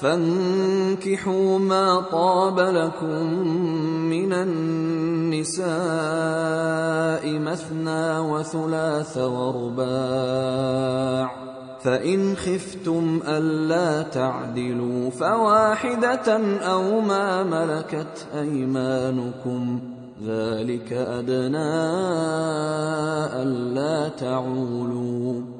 فانكحوا ما طاب لكم من النساء مثنى وثلاث ورباع فإن خفتم ألا تعدلوا فواحدة أو ما ملكت أيمانكم ذلك أدنى ألا تعولوا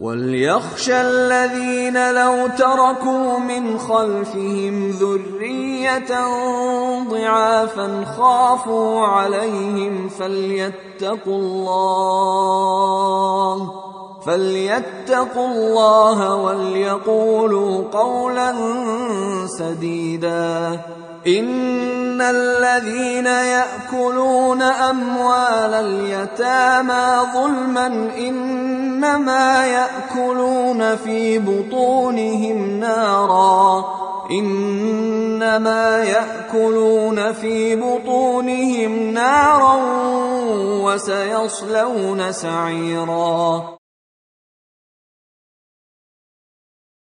وليخشى الذين لو تركوا من خلفهم ذريه ضعافا خافوا عليهم فليتقوا الله فليتقوا الله وليقولوا قولا سديدا ان الذين ياكلون اموال اليتامى ظلما إنما يأكلون في بطونهم نارا. إنما يأكلون في بطونهم نارا وسيصلون سعيرا.